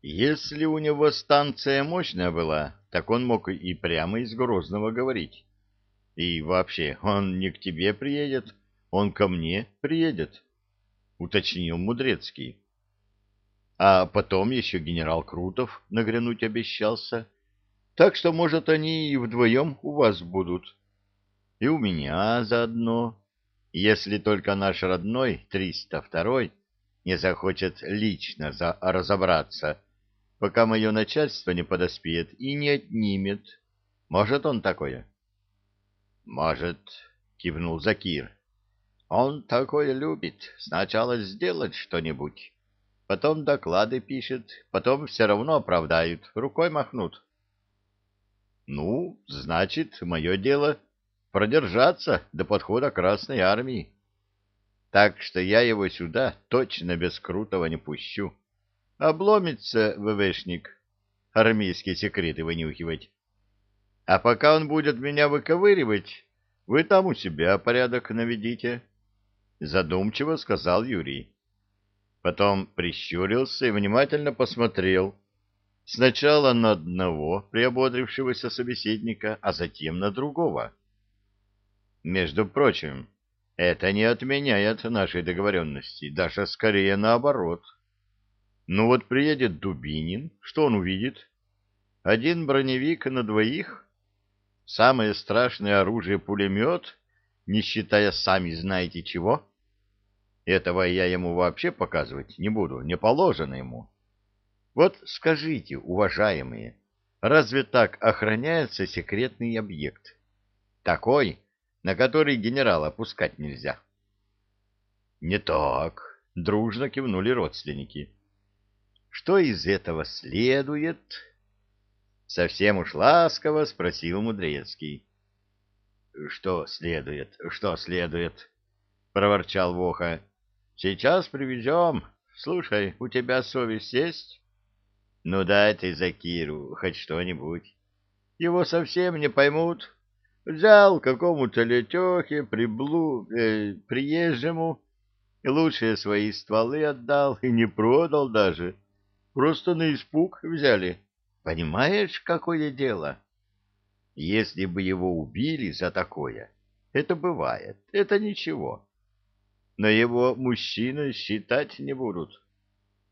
Если у него станция мощная была, так он мог и прямо из Грозного говорить. И вообще, он не к тебе приедет, он ко мне приедет, — уточнил Мудрецкий. А потом еще генерал Крутов нагрянуть обещался. Так что, может, они и вдвоем у вас будут. И у меня заодно, если только наш родной, 302-й, не захочет лично за разобраться, пока мое начальство не подоспеет и не отнимет. Может он такое? — Может, — кивнул Закир. — Он такое любит. Сначала сделать что-нибудь, потом доклады пишет, потом все равно оправдают, рукой махнут. — Ну, значит, мое дело продержаться до подхода Красной Армии. Так что я его сюда точно без Крутого не пущу. Обломится ВВшник армейские секреты вынюхивать. А пока он будет меня выковыривать, вы там у себя порядок наведите, — задумчиво сказал Юрий. Потом прищурился и внимательно посмотрел сначала на одного приободрившегося собеседника, а затем на другого. Между прочим, это не отменяет нашей договоренности, даже скорее наоборот. Ну вот приедет Дубинин, что он увидит? Один броневик на двоих? Самое страшное оружие — пулемет, не считая сами знаете чего? Этого я ему вообще показывать не буду, не положено ему. Вот скажите, уважаемые, разве так охраняется секретный объект? Такой, на который генерала пускать нельзя. Не так, дружно кивнули родственники. Что из этого следует? Совсем уж ласково спросил Мудрецкий. Что следует? Что следует? проворчал Воха. Сейчас привезем. Слушай, у тебя совесть есть? Ну дай ты Закиру хоть что-нибудь. Его совсем не поймут. Взял какому-то летехе, приблу, э, приезжему, лучшие свои стволы отдал, и не продал даже. Просто на испуг взяли. Понимаешь, какое дело? Если бы его убили за такое, это бывает, это ничего. Но его мужчины считать не будут.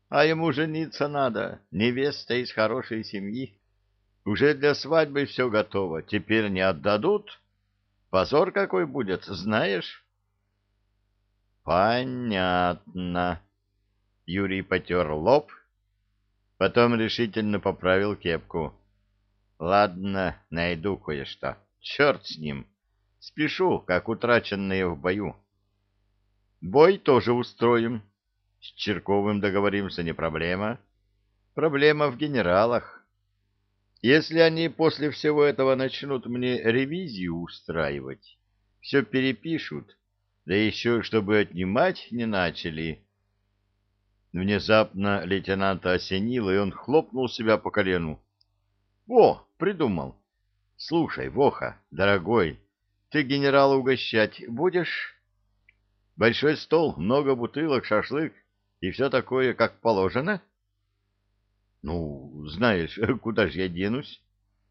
А ему жениться надо, невеста из хорошей семьи. Уже для свадьбы все готово, теперь не отдадут? Позор какой будет, знаешь? Понятно. Юрий потер лоб, потом решительно поправил кепку. Ладно, найду кое-что. Черт с ним. Спешу, как утраченные в бою. Бой тоже устроим. С Черковым договоримся, не проблема. Проблема в генералах. Если они после всего этого начнут мне ревизию устраивать, все перепишут, да еще чтобы отнимать не начали. Внезапно лейтенанта осенило, и он хлопнул себя по колену. — О, придумал. Слушай, Воха, дорогой, ты генерала угощать будешь? Большой стол, много бутылок, шашлык и все такое, как положено? — ну, знаешь, куда же я денусь?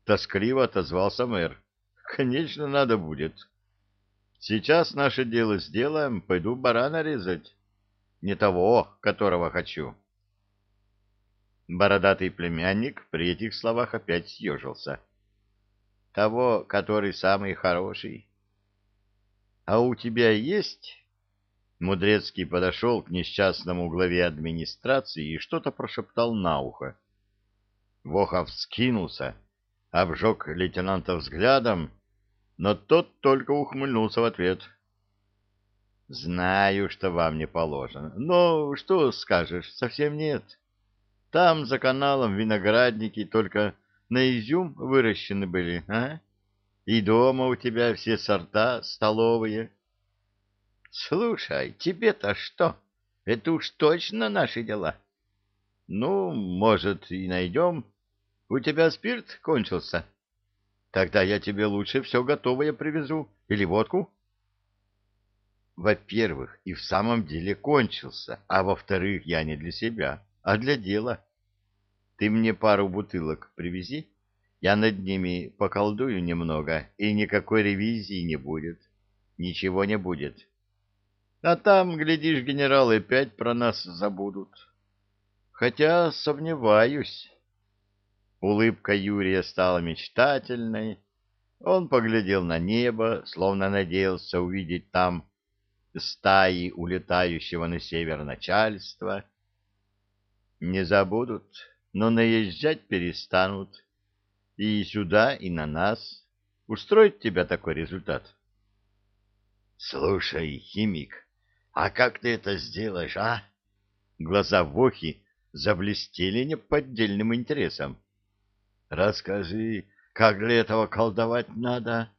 Тоскливо отозвался мэр. Конечно, надо будет. Сейчас наше дело сделаем, пойду барана резать. Не того, которого хочу. Бородатый племянник при этих словах опять съежился. Того, который самый хороший. А у тебя есть? Мудрецкий подошел к несчастному главе администрации и что-то прошептал на ухо. Вохов скинулся, обжег лейтенанта взглядом, но тот только ухмыльнулся в ответ. — Знаю, что вам не положено, но что скажешь, совсем нет. Там за каналом виноградники только на изюм выращены были, а? И дома у тебя все сорта столовые. Слушай, тебе-то что? Это уж точно наши дела. Ну, может, и найдем. У тебя спирт кончился? Тогда я тебе лучше все готовое привезу. Или водку? Во-первых, и в самом деле кончился, а во-вторых, я не для себя, а для дела. ты мне пару бутылок привези, я над ними поколдую немного, и никакой ревизии не будет. Ничего не будет. А там, глядишь, генералы опять про нас забудут. Хотя сомневаюсь. Улыбка Юрия стала мечтательной. Он поглядел на небо, словно надеялся увидеть там стаи улетающего на север начальства. Не забудут, но наезжать перестанут. И сюда, и на нас. Устроит тебя такой результат? Слушай, химик, а как ты это сделаешь, а? Глаза Вохи заблестели неподдельным интересом. Расскажи, как для этого колдовать надо?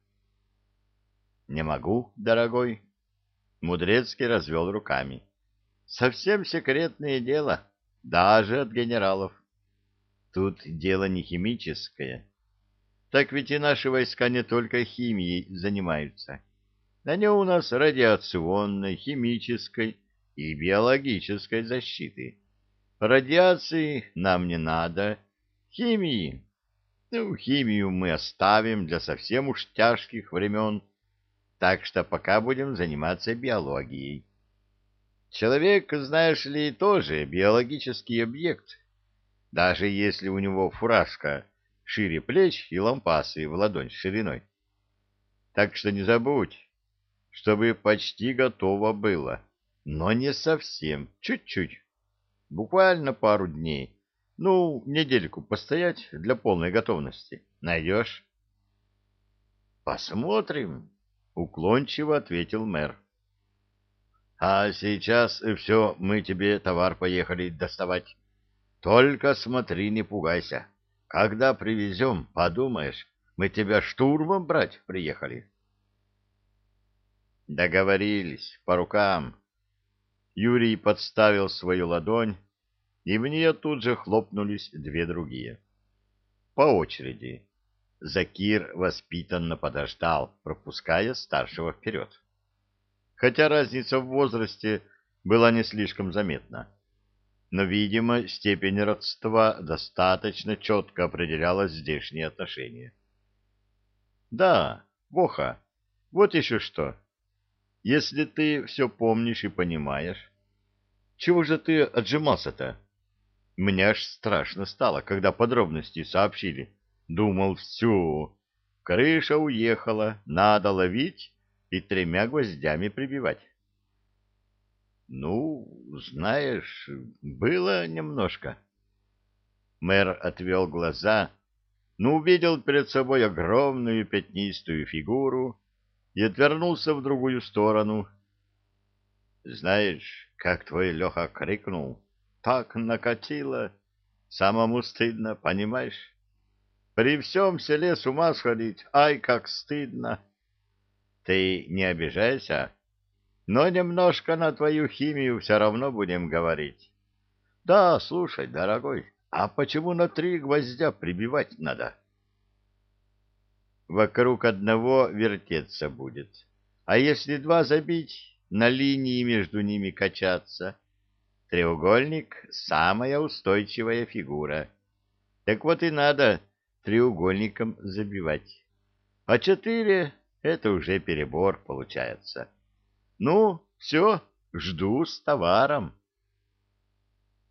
Не могу, дорогой. Мудрецкий развел руками. Совсем секретное дело, даже от генералов. Тут дело не химическое. Так ведь и наши войска не только химией занимаются. Они у нас радиационной, химической и биологической защиты. Радиации нам не надо, химии. Ну, химию мы оставим для совсем уж тяжких времен, так что пока будем заниматься биологией. Человек, знаешь ли, тоже биологический объект, даже если у него фуражка шире плеч и лампасы в ладонь шириной. Так что не забудь, чтобы почти готово было, но не совсем, чуть-чуть, буквально пару дней, ну, недельку постоять для полной готовности. Найдешь? Посмотрим, уклончиво ответил мэр. А сейчас все, мы тебе товар поехали доставать. Только смотри, не пугайся. Когда привезем, подумаешь, мы тебя штурмом брать приехали. Договорились, по рукам. Юрий подставил свою ладонь, и в нее тут же хлопнулись две другие. По очереди. Закир воспитанно подождал, пропуская старшего вперед. Хотя разница в возрасте была не слишком заметна но, видимо, степень родства достаточно четко определяла здешние отношения. Да, Воха, вот еще что. Если ты все помнишь и понимаешь, чего же ты отжимался-то? Мне аж страшно стало, когда подробности сообщили. Думал, все, крыша уехала, надо ловить и тремя гвоздями прибивать. Ну, знаешь, было немножко. Мэр отвел глаза, но увидел перед собой огромную пятнистую фигуру и отвернулся в другую сторону. Знаешь, как твой Леха крикнул? Так накатило. Самому стыдно, понимаешь? При всем селе с ума сходить, ай, как стыдно. Ты не обижайся, но немножко на твою химию все равно будем говорить. Да, слушай, дорогой, а почему на три гвоздя прибивать надо? Вокруг одного вертеться будет. А если два забить, на линии между ними качаться? Треугольник — самая устойчивая фигура. Так вот и надо треугольником забивать. А четыре — это уже перебор получается. Ну, все, жду с товаром.